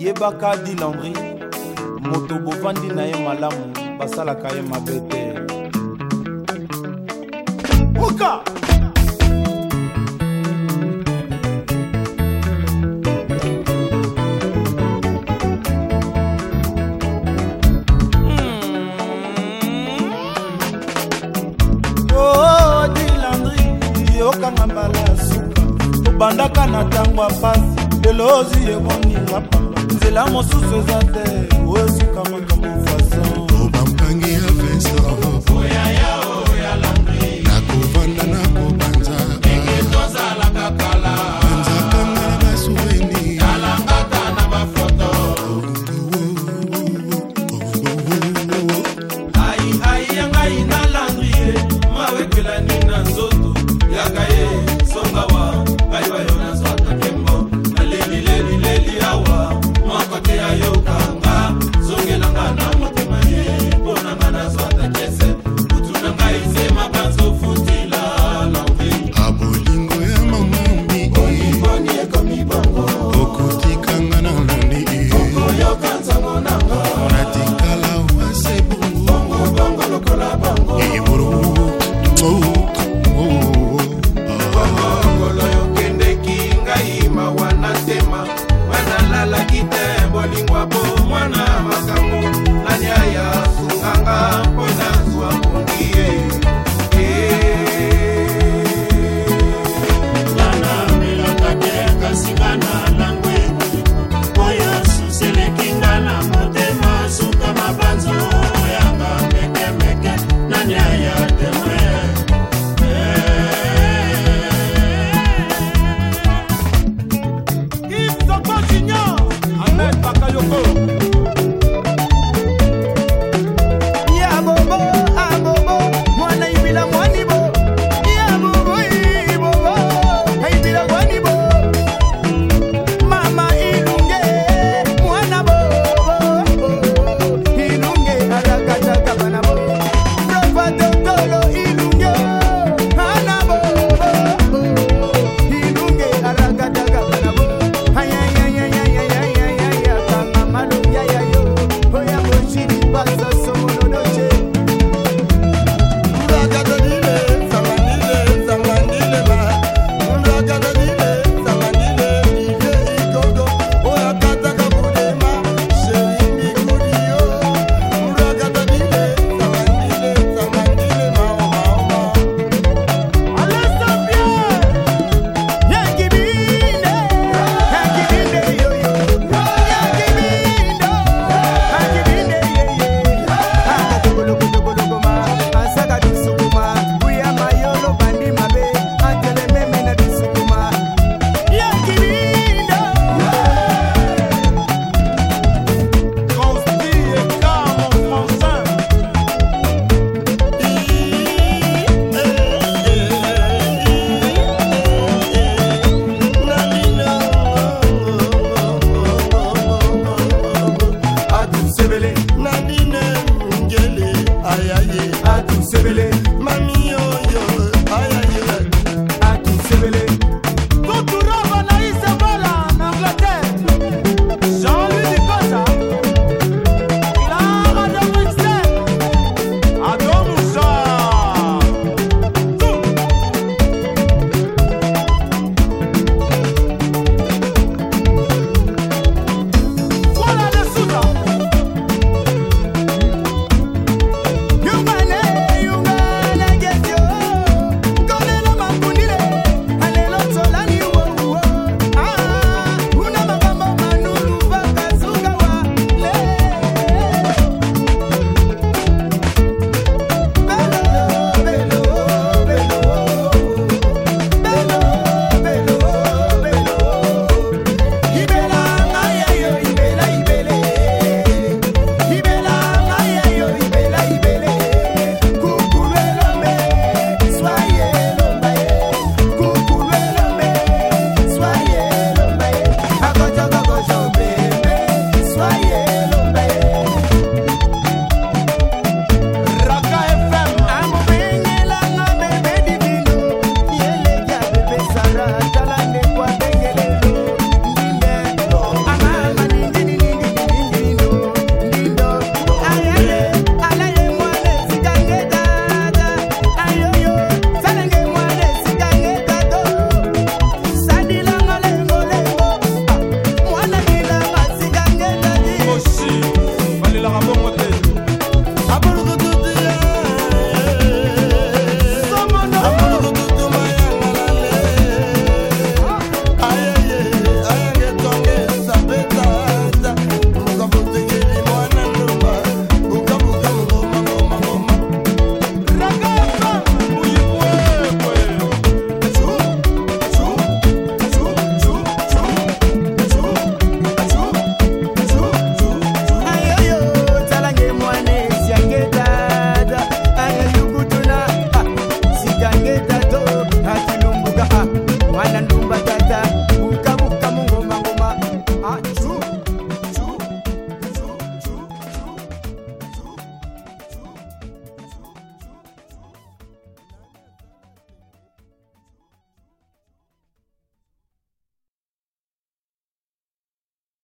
yebaka dilandri moto bovandi na ye malamu basalaka ye mabe te oka hmm. oh, oh, yokanga mbala suka tobandaka na ntango ya pasi lelo ozi yeboninga paa nzela mosusu eza te osuka makambo